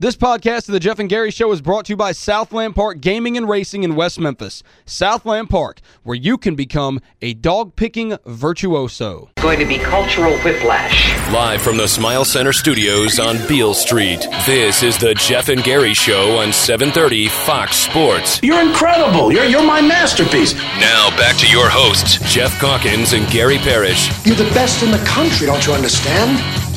This podcast of the Geoff and Gary Show is brought to you by Southland Park Gaming and Racing in West Memphis. Southland Park, where you can become a dog-picking virtuoso. It's Going to be cultural whiplash. Live from the Smile Center studios on Beale Street, this is the Geoff and Gary Show on 730 Fox Sports. You're incredible. You're, you're my masterpiece. Now back to your hosts, Geoff Calkins and Gary Parrish. You're the best in the country, don't you understand?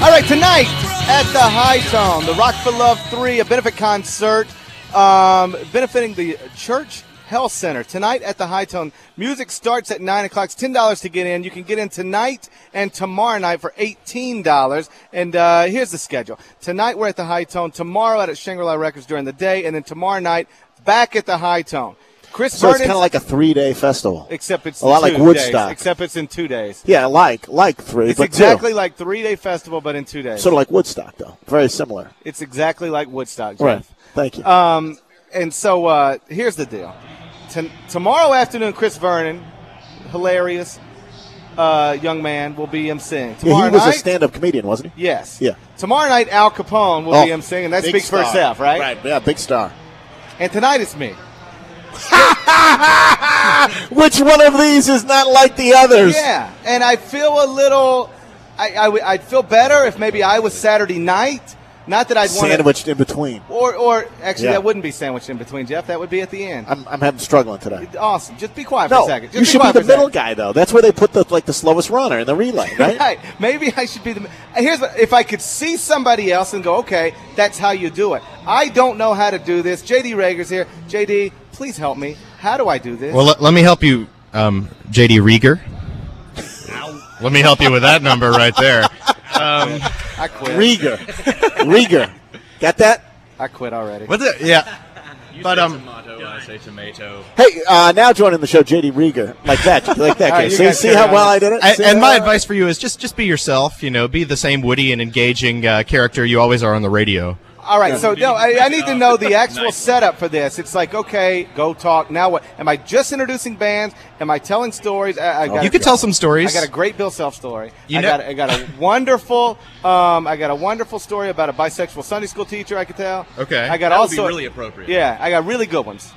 All right, tonight at the Hi-Tone, the Rock for Love 3, a benefit concert um, benefiting the Church Health Center. Tonight at the Hi-Tone, music starts at 9 o'clock. It's $10 to get in. You can get in tonight and tomorrow night for $18. And uh, here's the schedule. Tonight we're at the Hi-Tone. Tomorrow at Shangri-La Records during the day. And then tomorrow night back at the Hi-Tone. Chris So it's kind of like a three-day festival. Except it's a lot like Woodstock. Days, except it's in two days. Yeah, like like three, It's exactly like three day festival, but in two days. two. Sort of like Woodstock, though. Very similar. It's exactly like Woodstock. Jeff. Right. Thank you. Um, and so uh, here's the deal. T- tomorrow afternoon, Chris Vernon, hilarious uh, young man, will be emceeing. yeah, he was night, a stand-up comedian, wasn't he? yes. Yeah. Tomorrow night, Al Capone will Oh, be emceeing, and that speaks for itself, right? Right. Yeah, big star. And tonight it's me. Which one of these is not like the others? Yeah, and I feel a little. I, I would- I'd feel better if maybe I was Saturday night. Not that I'd want to. Sandwiched in between. Or, or actually, Yeah. that wouldn't be sandwiched in between, Jeff. That would be at the end. I'm, I'm having struggling today. Awesome. Just be quiet for a second. Just you be should be the middle guy, though. That's where they put the like the slowest runner in the relay, right? Right. Maybe I should be the. Here's if I could see somebody else and go, okay, that's how you do it. I don't know how to do this. JD Reager's here. JD, please help me. How do I do this? Well, let, let me help you, um, JD Reager. Let me help you with that number right there. Um, I quit. Reager, Reager, got that? I quit already. what's it? Yeah. But um, tomato, I say tomato. Hey, uh, now joining the show, JD Reager, like that, like that. All right, guy. you see, see how on. well I did it. and, and how my well- advice for you is just just be yourself. You know, be the same witty and engaging uh, character you always are on the radio. All right, so no, I, I need to know the actual setup for this. It's like, okay, go talk. Now what? Am I just introducing bands? Am I telling stories? I, I got You could tell some stories. I got a great Bill Self story. You I know- got I got a wonderful um, I got a wonderful story about a bisexual Sunday school teacher. I could tell. Okay. I got That would be also really appropriate. Yeah, I got really good ones.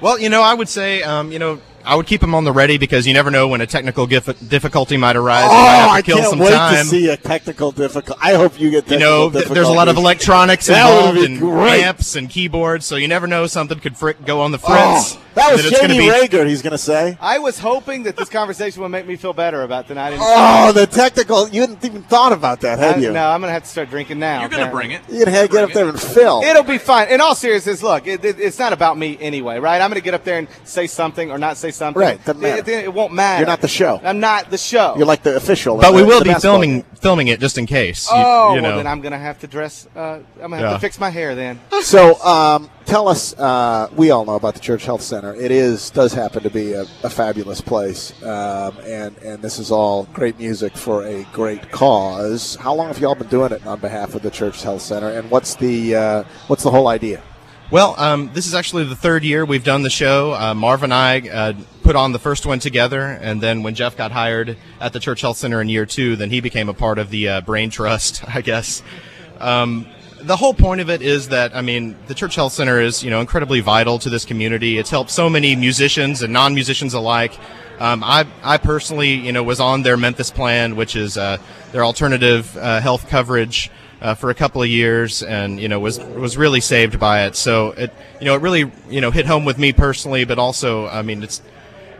Well, you know, I would say, um, you know, I would keep him on the ready because you never know when a technical gif- difficulty might arise. Oh, might Oh, have to I can't some wait time. to see a technical difficulty. I hope you get you know, th- there's a lot of electronics involved and amps and keyboards, so you never know something could frick go on the fritz. Oh, that was and it's be- Reager. He's going to say. I was hoping that this conversation would make me feel better about tonight. And Oh, the technical. You hadn't even thought about that, had I- you? no, I'm gonna have to start drinking now. You're going to bring it. You're going to get up there and fill. It'll be fine. In all seriousness, look, it, it, it's not about me anyway, right? I'm going to get up there and say something or not say something. Right. It, it, it won't matter. You're not the show. I'm not the show. You're like the official. But in we will be filming game. filming it just in case. You- oh, you, know. well, then I'm going to have to dress. Uh, I'm going to have Yeah. to fix my hair then. So, um, tell us. Uh, we all know about the Church Health Center. It is does happen to be a, a fabulous place, um, and and this is all great music for a great cause. How long have you all been doing it on behalf of the Church Health Center? And what's the uh, what's the whole idea? Well, um, this is actually the third year we've done the show. Uh, Marv and I uh, put on the first one together, and then when Jeff got hired at the Church Health Center in year two, then he became a part of the uh, Brain Trust, I guess. Um, the whole point of it is that I mean the Church Health Center is you know incredibly vital to this community. It's helped so many musicians and non-musicians alike. Um, I I personally you know was on their Memphis plan, which is uh, their alternative uh, health coverage uh, for a couple of years, and you know was was really saved by it. So it you know it really you know hit home with me personally, but also I mean it's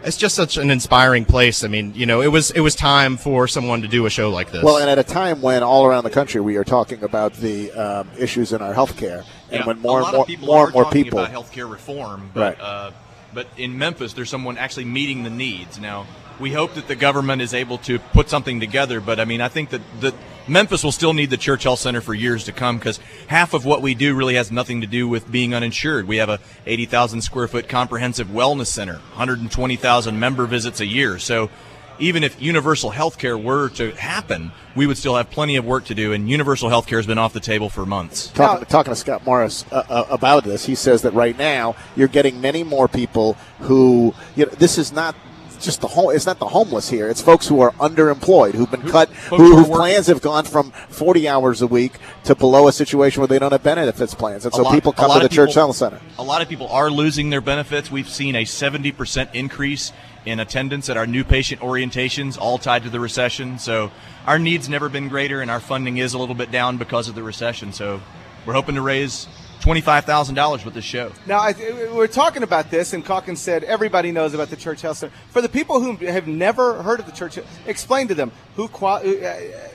it's just such an inspiring place. I mean, you know, it was it was time for someone to do a show like this. Well, and at a time when all around the country we are talking about the um, issues in our healthcare, and Yeah, when more and lot more, of people more are and more talking people, about healthcare reform, but Right. uh, but in Memphis, there's someone actually meeting the needs. Now, we hope that the government is able to put something together, but I mean, I think that that Memphis will still need the Church Health Center for years to come because half of what we do really has nothing to do with being uninsured. We have a 80,000 square foot comprehensive wellness center, 120,000 member visits a year, so. even if universal health care were to happen, we would still have plenty of work to do, and universal health care has been off the table for months. Talking, talking to Scott Morris uh, uh, about this, he says that right now you're getting many more people who, you know, this is not just the home. It's not the homeless here. It's folks who are underemployed, who've been cut, who, who whose plans have gone from 40 hours a week to below a situation where they don't have benefits plans, and A so lot- people come to the of church health center. A lot of people are losing their benefits. We've seen a 70% increase in attendance at our new patient orientations, all tied to the recession. So our needs never been greater, and our funding is a little bit down because of the recession. So we're hoping to raise $25,000 with this show. Now, I, we're talking about this, and Calkins said everybody knows about the Church Health Center. For the people who have never heard of the Church, explain to them who. Uh,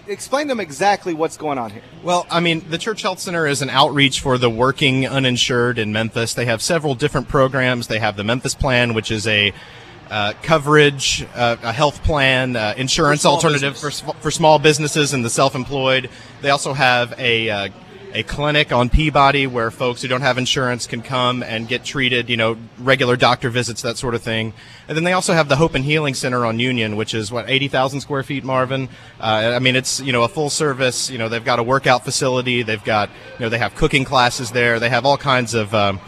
explain to them exactly what's going on here. Well, I mean, the Church Health Center is an outreach for the working uninsured in Memphis. They have several different programs. They have the Memphis Plan, which is a uh, coverage, uh, a health plan, uh, insurance For alternative for, business. s- for small businesses and the self-employed. They also have a uh, a clinic on Peabody where folks who don't have insurance can come and get treated, you know, regular doctor visits, that sort of thing. And then they also have the Hope and Healing Center on Union, which is what 80,000 square feet, Marvin. Uh, I mean, it's you know a full service. You know, they've got a workout facility. They've got you know they have cooking classes there. They have all kinds of um,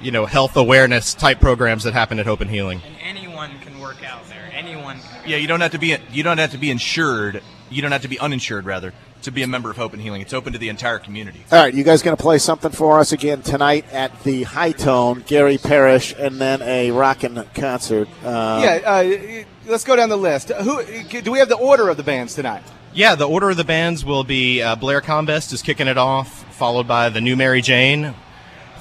you know health awareness type programs that happen at Hope and Healing. And Anyone can work out there. Anyone. Can Yeah, you don't have to be you don't have to be insured. You don't have to be uninsured rather to be a member of Hope and Healing. It's open to the entire community. All right, you guys going to play something for us again tonight at the Hi-Tone, Gary Parrish, and then a rockin' concert. Uh, yeah, uh, let's go down the list. Who do we have the order of the bands tonight? Yeah, the order of the bands will be uh, Blair Combest is kicking it off, followed by the New Mary Jane,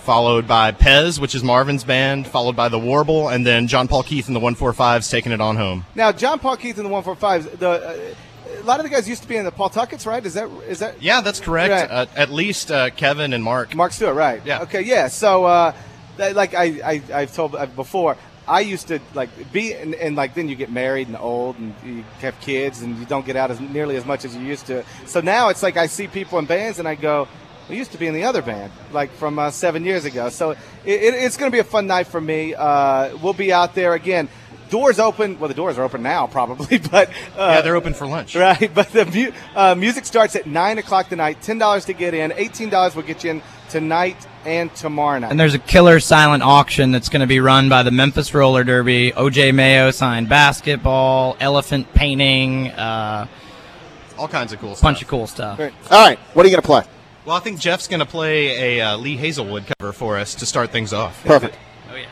followed by Pez, which is Marvin's band, followed by the Warble, and then John Paul Keith and the 145s taking it on home. Now, John Paul Keith and the 145s. The uh, a lot of the guys used to be in the Paul Tuckets, right? Is that is that? Yeah, that's correct. Right. Uh, at least uh, Kevin and Mark. Mark Stewart, right? Yeah. Okay, yeah. So, uh, that- like I, I I've told uh, before, I used to like be and, and like then you get married and old and you have kids and you don't get out as nearly as much as you used to. So now it's like I see people in bands and I go. We used to be in the other band, like from uh, seven years ago. So it, it, it's going to be a fun night for me. Uh, we'll be out there again. Doors open. Well, the doors are open now, probably, but uh, yeah, they're open for lunch. Right, but the mu- uh, music starts at nine o'clock tonight. Ten dollars to get in. Eighteen dollars will get you in tonight and tomorrow night. And there's a killer silent auction that's going to be run by the Memphis Roller Derby. OJ Mayo signed basketball, elephant painting, uh, All kinds of cool stuff. bunch of cool stuff. Great. All right, what are you going to play? Well, I think Jeff's going to play a uh, Lee Hazlewood cover for us to start things off. Perfect. Oh yeah.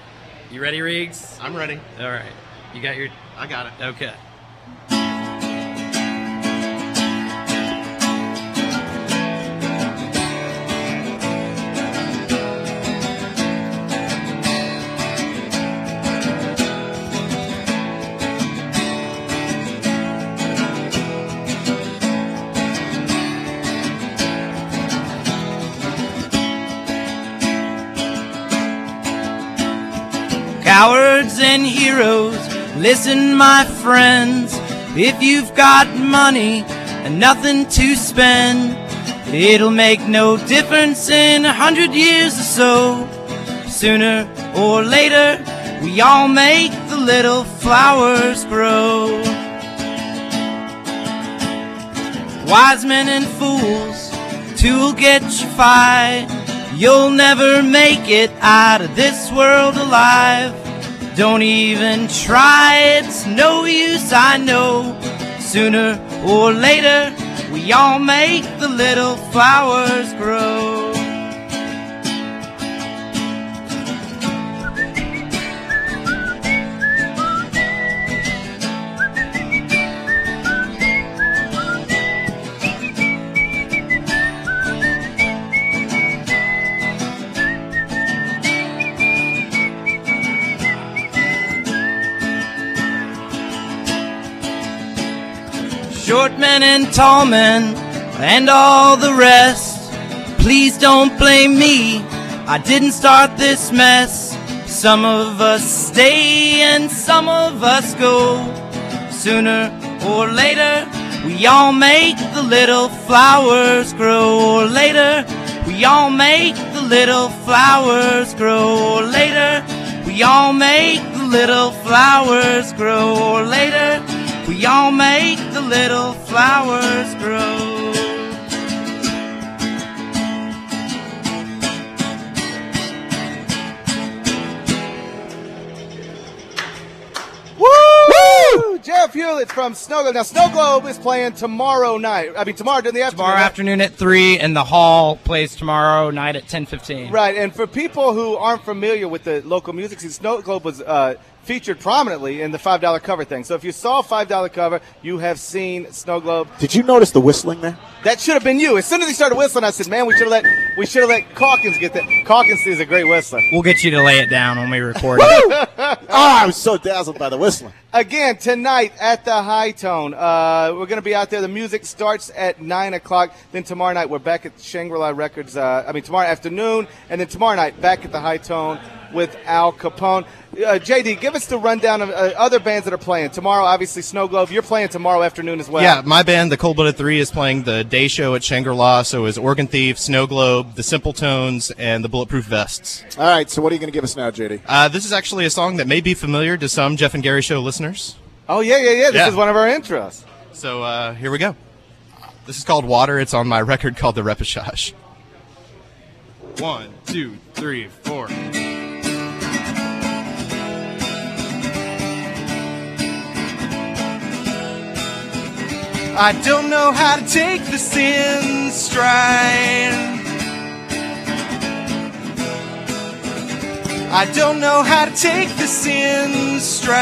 You ready, Riggs? I'm ready. All right. You got your. I got it. Okay. Cowards and heroes, listen, my friends. If you've got money and nothing to spend, it'll make no difference in a hundred years or so. Sooner or later, we all make the little flowers grow. Wise men and fools, two'll get you fight. You'll never make it out of this world alive. Don't even try, it's no use, I know. Sooner or later, we all make the little flowers grow. Short and tall men, and all the rest. Please don't blame me, I didn't start this mess. Some of us stay and some of us go. Sooner or later, we all make the little flowers grow. Or later, we all make the little flowers grow. Or later, we all make the little flowers grow. Or later, y'all make the little flowers grow. Woo! Jeff Hewlett from Snow Globe. Now, Snow Globe is playing tomorrow night. I mean, tomorrow during the afternoon. Tomorrow afternoon at 3, and the hall plays tomorrow night at 10.15. Right, and for people who aren't familiar with the local music scene, Snow Globe was uh, featured prominently in the five dollar cover thing. So if you saw a five dollar cover, you have seen Snow Globe. Did you notice the whistling there? That should have been you. As soon as he started whistling, I said, "Man, we should have let we should have let Calkins get that." Calkins is a great whistler. We'll get you to lay it down when we record it. oh, I was so dazzled by the whistling. Again, tonight at the Hi-Tone, uh, we're going to be out there. The music starts at 9 o'clock. Then tomorrow night, we're back at Shangri La Records. Uh, I mean, tomorrow afternoon. And then tomorrow night, back at the Hi-Tone with Al Capone. Uh, JD, give us the rundown of uh, other bands that are playing. Tomorrow, obviously, Snow Globe. You're playing tomorrow afternoon as well. Yeah, my band, the Cold Blooded Three, is playing the day show at Shangri La. So is Organ Thief, Snow Globe, the Simple Tones, and the Bulletproof Vests. All right, so what are you going to give us now, JD? Uh, this is actually a song that may be familiar to some Geoff and Gary Show listeners. Oh, yeah, yeah, yeah. This Yeah. is one of our intros. So uh, here we go. This is called Water. It's on my record called The Repechage. One, two, three, four. I don't know how to take this in stride. I don't know how to take this in stride.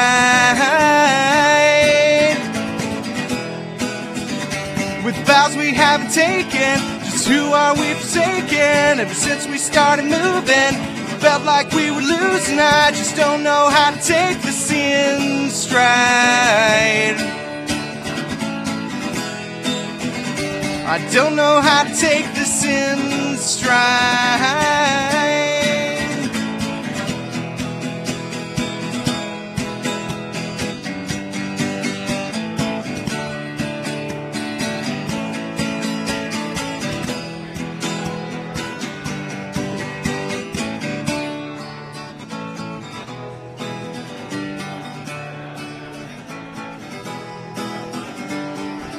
With vows we haven't taken, just who are we forsaken? Ever since we started moving, felt like we were losing. I just don't know how to take this in stride. I don't know how to take this in stride.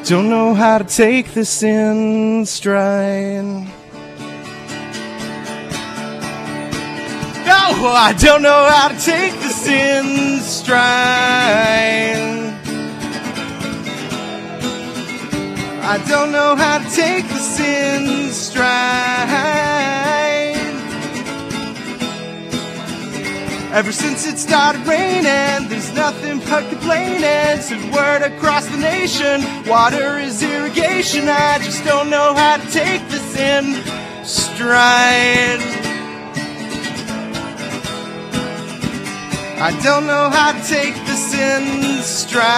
Don't know how to take this in stride. No, I don't know how to take this in stride. I don't know how to take this in Ever since it started raining, there's nothing but complaining. Said word across the nation, water is irrigation. I just don't know how to take this in stride. I don't know how to take this in stride.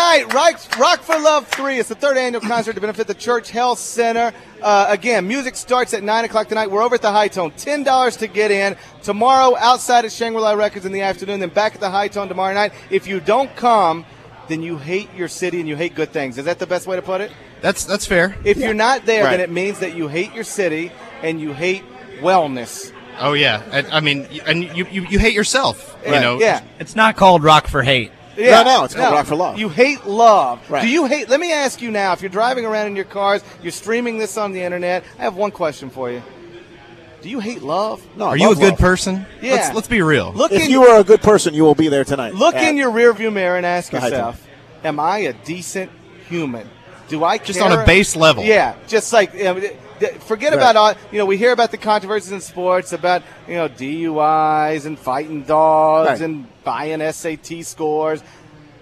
Tonight, Rock, Rock for Love 3. It's the third annual concert to benefit the Church Health Center. Uh, again, music starts at 9 o'clock tonight. We're over at the Hi-Tone. $10 to get in. Tomorrow, outside at Shangri-La Records in the afternoon, then back at the Hi-Tone tomorrow night. If you don't come, then you hate your city and you hate good things. Is that the best way to put it? That's that's fair. If you're not there, Right. then it means that you hate your city and you hate wellness. Oh yeah, I, I mean, and you, you you hate yourself. You know. yeah. It's not called Rock for Hate. Yeah, No, no, it's called Rock for Love. You hate love. Right. Do you hate? Let me ask you now. If you're driving around in your cars, you're streaming this on the internet. I have one question for you. Do you hate love? No, I Are you a love good love. person? Yeah. Let's let's be real. Look If in you are a good person, you will be there tonight. look At- in your rearview mirror and ask yourself: Am I a decent human? Do I Just care- on a base level. Yeah, just like you know, forget Right. about all. You know, we hear about the controversies in sports about you know DUIs and fighting dogs Right. and buying SAT scores.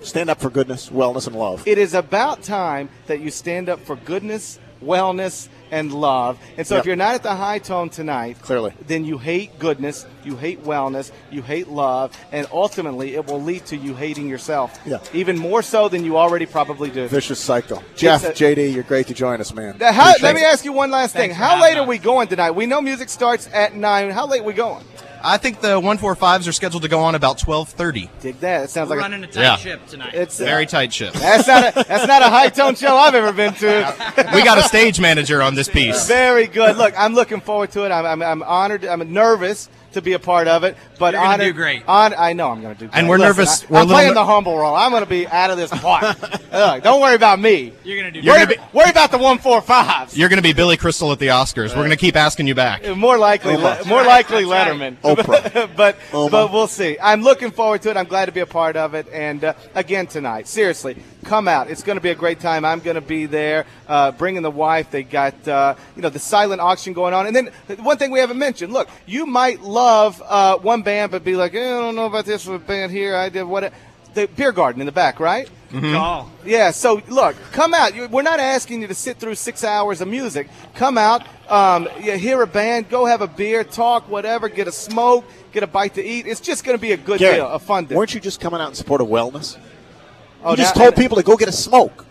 stand up for goodness, wellness, and love. It is about time that you stand up for goodness, wellness, and love. And so, Yep. if you're not at the Hi-Tone tonight, Clearly. then you hate goodness, you hate wellness, you hate love, and ultimately, it will lead to you hating yourself. Yeah. Even more so than you already probably do. Vicious cycle. Jeff, a- JD, you're great to join us, man. How, let me ask you one last thing. Thanks for How having late are we going tonight? We know music starts at nine. How late are we going? I think the 145s are scheduled to go on about 12:30. Dig that. It sounds We're like running a tight Yeah. ship tonight. it's uh, Very tight ship. That's not a that's not a Hi-Tone show I've ever been to. we got a stage manager on this piece. Very good. Look, I'm looking forward to it. I'm, I'm, I'm honored. I'm nervous to be a part of it, but You're gonna honored. do great. On, I know I'm going to do. great. And we're Listen, nervous- I, we're a am little playing ner- the humble role. I'm going to be out of this park. Look, don't worry about me. You're gonna do. You're worry, gonna be- worry about the one four fives. You're going to be Billy Crystal at the Oscars. We're going to keep asking you back. More likely, Oprah. more likely Letterman. Oprah. but Oma. but we'll see. I'm looking forward to it. I'm glad to be a part of it. And uh, again tonight, seriously, come out. It's going to be a great time. I'm going to be there, uh, bringing the wife. They got uh, you know the silent auction going on. And then one thing we haven't mentioned. Look, you might love uh, one band, but be like, eh, I don't know about this band here. I did what. The beer garden in the back, right? Call. Yeah, so look, come out. We're not asking you to sit through six hours of music. Come out, um, you hear a band, go have a beer, talk, whatever, get a smoke, get a bite to eat. It's just going to be a good Gary, deal, a fun day. weren't you just coming out in support of wellness? Oh, you just now- told people to go get a smoke.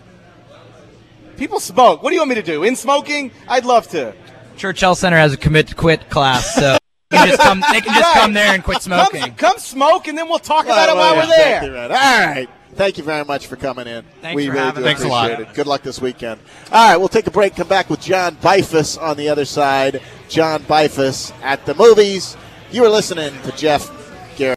People smoke. What do you want me to do? In smoking? I'd love to. Church Health Center has a commit to quit class, so they can just come, they can just Right. come there and quit smoking. Come, come smoke, and then we'll talk about it while yeah, we're thank you, there. man. All right. Thank you very much for coming in. Thanks we for really having do us. Thanks a lot. appreciate it. Good luck this weekend. All right, we'll take a break. Come back with John Beifuss on the other side. John Beifuss at the movies. You are listening to Geoff